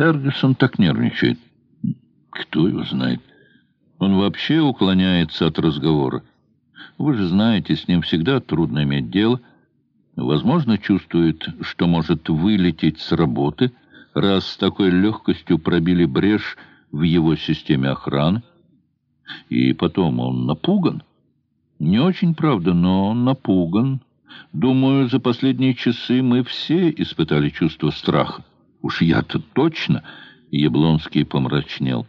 Фергюсон так нервничает? Кто его знает? Он вообще уклоняется от разговора. Вы же знаете, с ним всегда трудно иметь дело. Возможно, чувствует, что может вылететь с работы, раз с такой легкостью пробили брешь в его системе охраны. И потом он напуган. Не очень, правда, но напуган. Думаю, за последние часы мы все испытали чувство страха. Уж я-то точно, Яблонский помрачнел.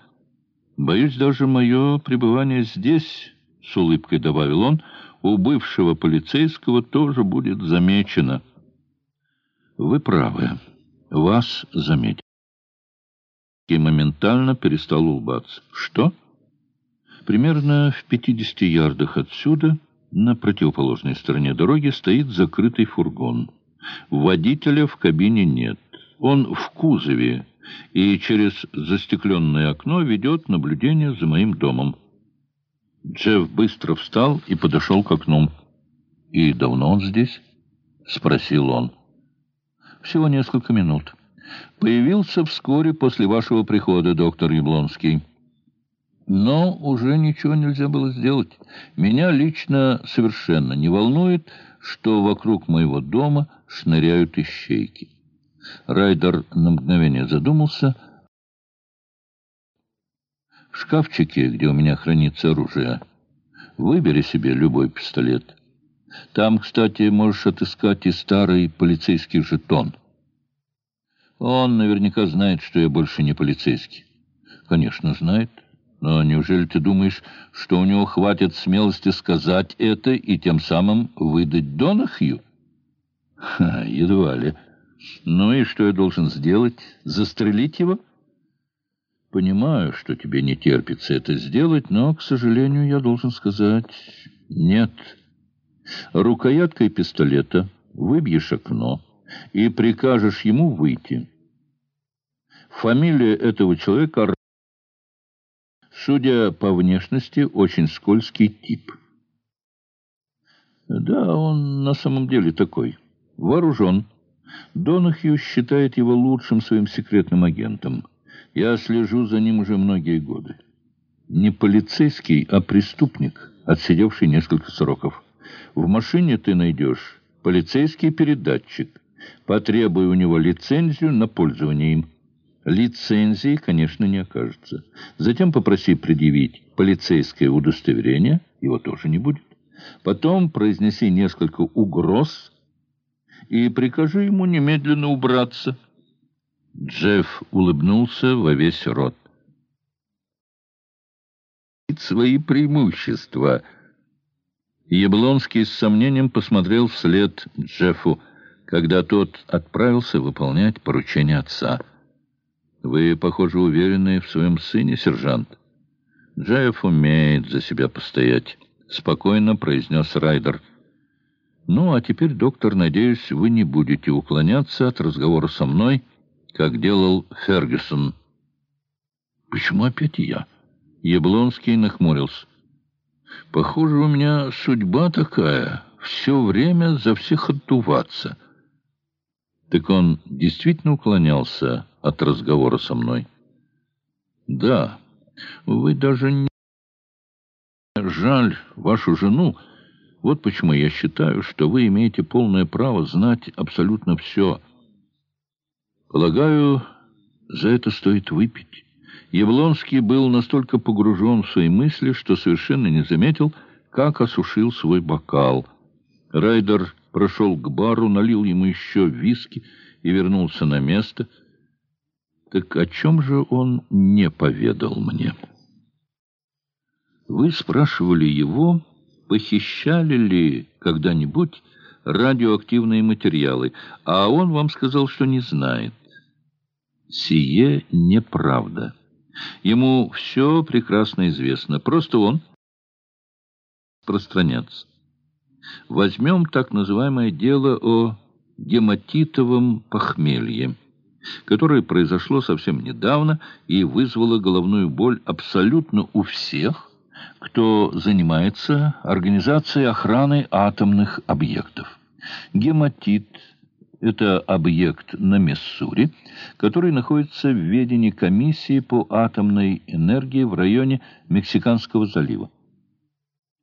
Боюсь, даже мое пребывание здесь, с улыбкой добавил он, у бывшего полицейского тоже будет замечено. Вы правы, вас заметят. И моментально перестал улыбаться. Что? Примерно в 50 ярдах отсюда, на противоположной стороне дороги, стоит закрытый фургон. Водителя в кабине нет. Он в кузове и через застекленное окно ведет наблюдение за моим домом. Джефф быстро встал и подошел к окну. «И давно он здесь?» — спросил он. «Всего несколько минут. Появился вскоре после вашего прихода, доктор Яблонский». Но уже ничего нельзя было сделать. Меня лично совершенно не волнует, что вокруг моего дома шныряют ищейки. Райдер на мгновение задумался. В шкафчике, где у меня хранится оружие, выбери себе любой пистолет. Там, кстати, можешь отыскать и старый полицейский жетон. Он наверняка знает, что я больше не полицейский. Конечно, знает. Но неужели ты думаешь, что у него хватит смелости сказать это и тем самым выдать Донахью? Ха, едва ли. Ну и что я должен сделать? Застрелить его? Понимаю, что тебе не терпится это сделать, но, к сожалению, я должен сказать нет. Рукояткой пистолета выбьешь окно и прикажешь ему выйти. Фамилия этого человека, судя по внешности, очень скользкий тип. Да, он на самом деле такой. Вооружен. Донахью считает его лучшим своим секретным агентом. Я слежу за ним уже многие годы. Не полицейский, а преступник, отсидевший несколько сроков. В машине ты найдешь полицейский передатчик. Потребуй у него лицензию на пользование им. Лицензии, конечно, не окажется. Затем попроси предъявить полицейское удостоверение, его тоже не будет. Потом произнеси несколько угроз и прикажи ему немедленно убраться». Джефф улыбнулся во весь рот. «Свои преимущества». Яблонский с сомнением посмотрел вслед Джеффу, когда тот отправился выполнять поручение отца. «Вы, похоже, уверены в своем сыне, сержант?» «Джефф умеет за себя постоять», — спокойно произнес Райдер. «Ну, а теперь, доктор, надеюсь, вы не будете уклоняться от разговора со мной, как делал Фергюсон». «Почему опять я?» Яблонский нахмурился. «Похоже, у меня судьба такая, все время за всех отдуваться». «Так он действительно уклонялся от разговора со мной?» «Да, вы даже не...» «Жаль вашу жену». Вот почему я считаю, что вы имеете полное право знать абсолютно все. Полагаю, за это стоит выпить. Явлонский был настолько погружен в свои мысли, что совершенно не заметил, как осушил свой бокал. Райдер прошел к бару, налил ему еще виски и вернулся на место. Так о чем же он не поведал мне? Вы спрашивали его похищали ли когда-нибудь радиоактивные материалы, а он вам сказал, что не знает. Сие неправда. Ему все прекрасно известно, просто он распространяться. Возьмем так называемое дело о гематитовом похмелье, которое произошло совсем недавно и вызвало головную боль абсолютно у всех, кто занимается организацией охраны атомных объектов. Гематит Это объект на Миссури, который находится в ведении комиссии по атомной энергии в районе Мексиканского залива.